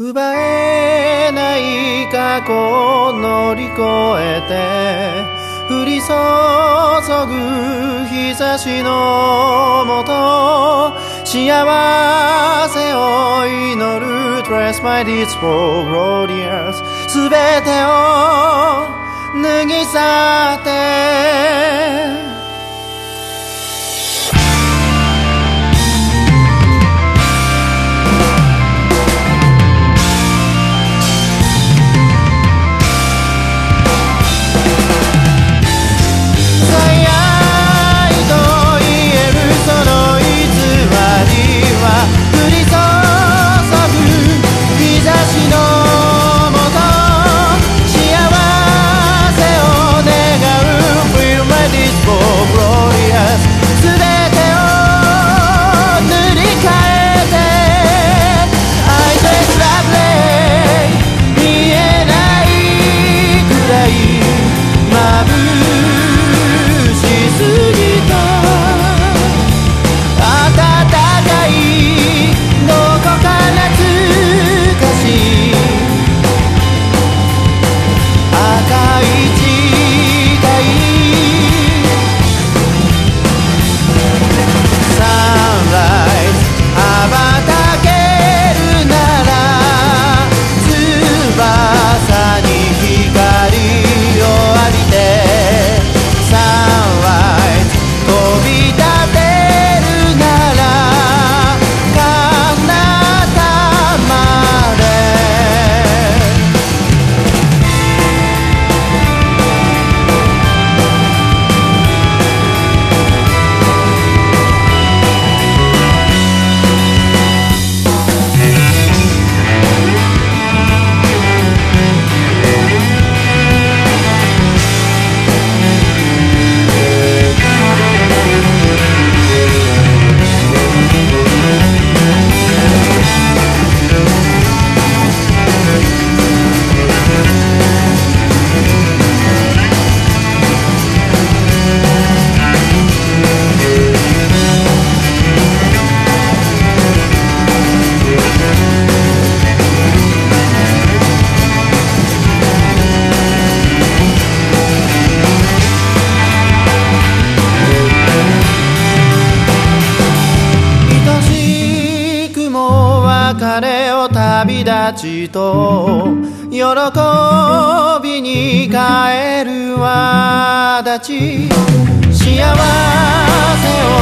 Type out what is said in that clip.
奪えない過去を乗り越えて降り注ぐ日差しのもと幸せを祈る。Dress my deeds for glorious 全てを脱ぎ去って。たちと喜びに変えるわだち。幸せを